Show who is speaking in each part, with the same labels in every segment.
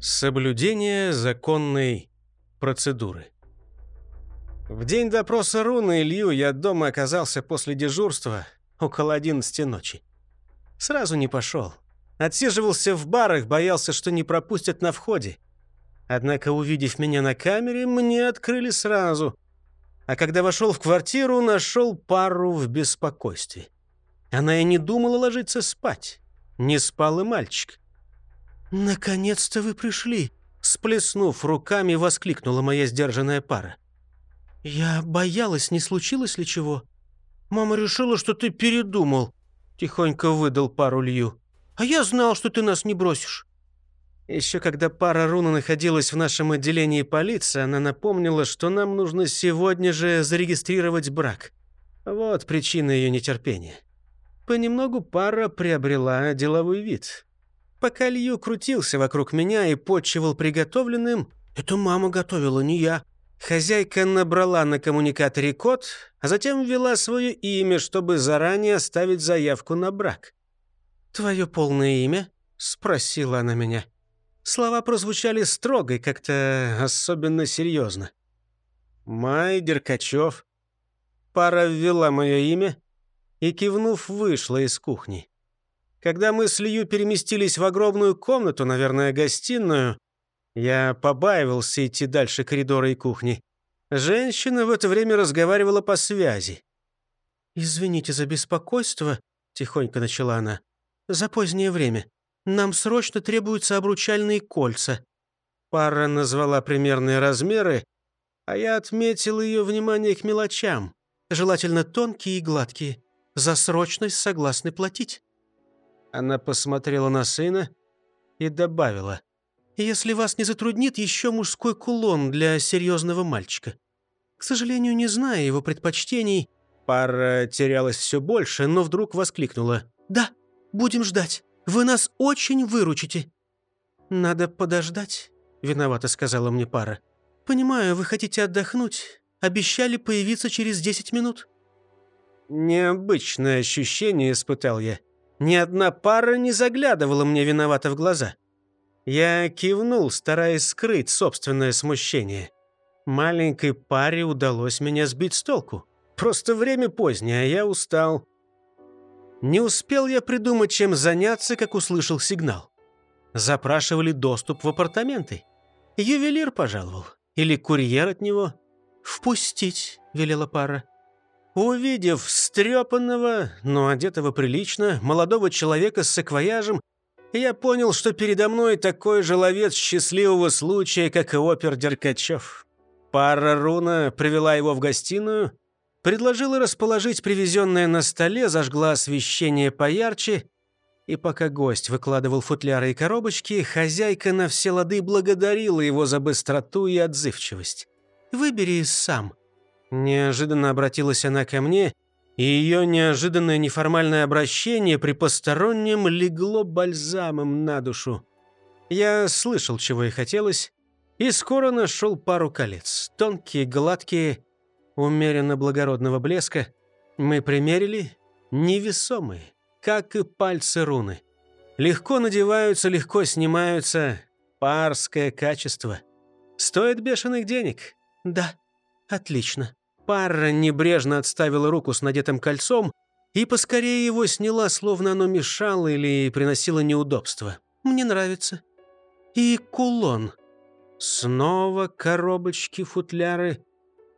Speaker 1: Соблюдение законной процедуры. В день допроса Руны Илью я дома оказался после дежурства около 11 ночи. Сразу не пошел. Отсиживался в барах, боялся, что не пропустят на входе. Однако, увидев меня на камере, мне открыли сразу. А когда вошел в квартиру, нашел пару в беспокойстве. Она и не думала ложиться спать. Не спал и мальчик. «Наконец-то вы пришли!» Сплеснув руками, воскликнула моя сдержанная пара. «Я боялась, не случилось ли чего?» «Мама решила, что ты передумал», — тихонько выдал пару Лью. «А я знал, что ты нас не бросишь». Еще когда пара Руна находилась в нашем отделении полиции, она напомнила, что нам нужно сегодня же зарегистрировать брак. Вот причина ее нетерпения. Понемногу пара приобрела деловой вид. Пока Лью крутился вокруг меня и почивал приготовленным, «Это мама готовила, не я». Хозяйка набрала на коммуникаторе код, а затем ввела свое имя, чтобы заранее оставить заявку на брак. «Твое полное имя?» — спросила она меня. Слова прозвучали строго и как-то особенно серьезно. «Май Деркачев». Пара ввела мое имя и, кивнув, вышла из кухни. Когда мы с Лью переместились в огромную комнату, наверное, гостиную, я побаивался идти дальше коридора и кухни. Женщина в это время разговаривала по связи. «Извините за беспокойство», — тихонько начала она. «За позднее время. Нам срочно требуются обручальные кольца». Пара назвала примерные размеры, а я отметил ее внимание к мелочам. Желательно тонкие и гладкие. За срочность согласны платить. Она посмотрела на сына и добавила. «Если вас не затруднит, еще мужской кулон для серьезного мальчика. К сожалению, не зная его предпочтений...» Пара терялась все больше, но вдруг воскликнула. «Да, будем ждать. Вы нас очень выручите». «Надо подождать», — виновато сказала мне пара. «Понимаю, вы хотите отдохнуть. Обещали появиться через десять минут». Необычное ощущение испытал я. Ни одна пара не заглядывала мне виновато в глаза. Я кивнул, стараясь скрыть собственное смущение. Маленькой паре удалось меня сбить с толку. Просто время позднее, а я устал. Не успел я придумать, чем заняться, как услышал сигнал. Запрашивали доступ в апартаменты. Ювелир пожаловал. Или курьер от него. «Впустить», — велела пара. Увидев встрепанного, но одетого прилично, молодого человека с саквояжем, я понял, что передо мной такой же ловец счастливого случая, как и опер Деркачев. Пара руна привела его в гостиную, предложила расположить привезенное на столе, зажгла освещение поярче, и пока гость выкладывал футляры и коробочки, хозяйка на все лады благодарила его за быстроту и отзывчивость. «Выбери сам», Неожиданно обратилась она ко мне, и ее неожиданное неформальное обращение при постороннем легло бальзамом на душу. Я слышал, чего ей хотелось, и скоро нашел пару колец. Тонкие, гладкие, умеренно благородного блеска. Мы примерили невесомые, как и пальцы руны. Легко надеваются, легко снимаются. Парское качество. Стоит бешеных денег? Да, отлично. Парра небрежно отставила руку с надетым кольцом и поскорее его сняла, словно оно мешало или приносило неудобства. «Мне нравится». «И кулон». Снова коробочки, футляры.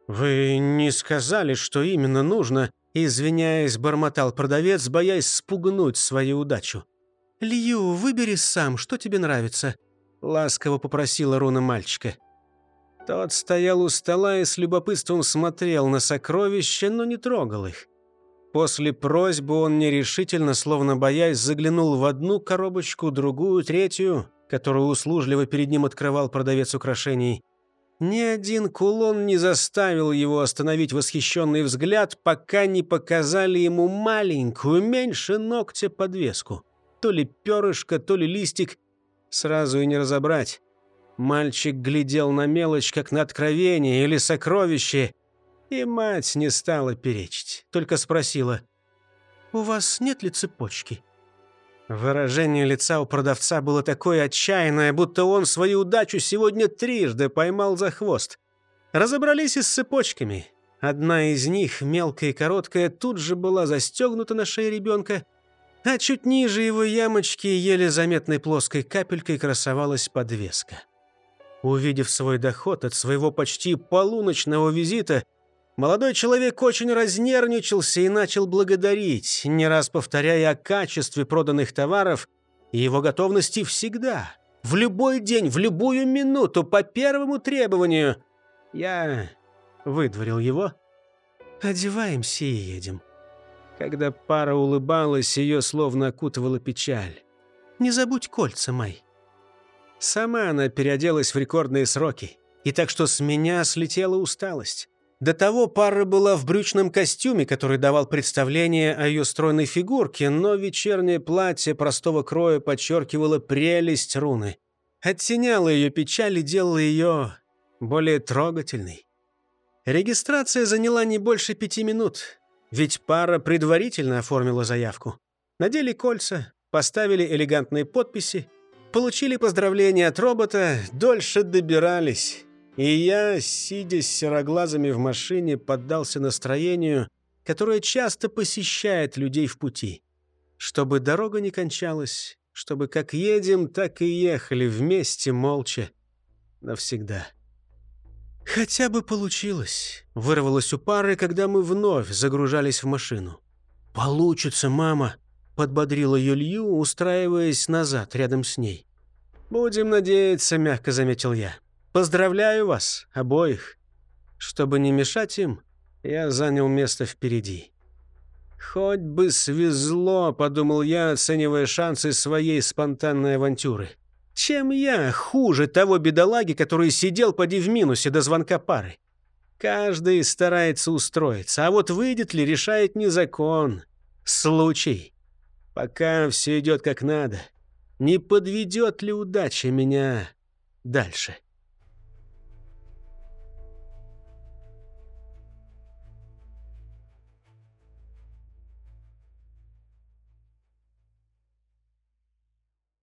Speaker 1: «Вы не сказали, что именно нужно», — извиняясь, бормотал продавец, боясь спугнуть свою удачу. «Лью, выбери сам, что тебе нравится», — ласково попросила руна мальчика. Тот стоял у стола и с любопытством смотрел на сокровища, но не трогал их. После просьбы он нерешительно, словно боясь, заглянул в одну коробочку, другую, третью, которую услужливо перед ним открывал продавец украшений. Ни один кулон не заставил его остановить восхищенный взгляд, пока не показали ему маленькую, меньше ногтя подвеску. То ли перышко, то ли листик, сразу и не разобрать. Мальчик глядел на мелочь, как на откровение или сокровище, и мать не стала перечить, только спросила, «У вас нет ли цепочки?» Выражение лица у продавца было такое отчаянное, будто он свою удачу сегодня трижды поймал за хвост. Разобрались и с цепочками. Одна из них, мелкая и короткая, тут же была застегнута на шее ребенка, а чуть ниже его ямочки еле заметной плоской капелькой красовалась подвеска. Увидев свой доход от своего почти полуночного визита, Молодой человек очень разнервничался и начал благодарить, не раз повторяя о качестве проданных товаров и его готовности всегда, в любой день, в любую минуту, по первому требованию. Я выдворил его. «Одеваемся и едем». Когда пара улыбалась, ее словно окутывала печаль. «Не забудь кольца, Май». Сама она переоделась в рекордные сроки, и так что с меня слетела усталость. До того пара была в брючном костюме, который давал представление о ее стройной фигурке, но вечернее платье простого кроя подчеркивало прелесть руны. Оттеняло ее печаль и делало ее более трогательной. Регистрация заняла не больше пяти минут, ведь пара предварительно оформила заявку. Надели кольца, поставили элегантные подписи, получили поздравления от робота, дольше добирались. И я, сидя с сероглазами в машине, поддался настроению, которое часто посещает людей в пути. Чтобы дорога не кончалась, чтобы как едем, так и ехали вместе, молча, навсегда. «Хотя бы получилось», — вырвалось у пары, когда мы вновь загружались в машину. «Получится, мама», — подбодрила Юлью, устраиваясь назад рядом с ней. «Будем надеяться», — мягко заметил я. Поздравляю вас, обоих. Чтобы не мешать им, я занял место впереди. «Хоть бы свезло», — подумал я, оценивая шансы своей спонтанной авантюры. «Чем я хуже того бедолаги, который сидел поди в минусе до звонка пары? Каждый старается устроиться, а вот выйдет ли, решает не закон, случай. Пока все идет как надо, не подведет ли удача меня дальше?»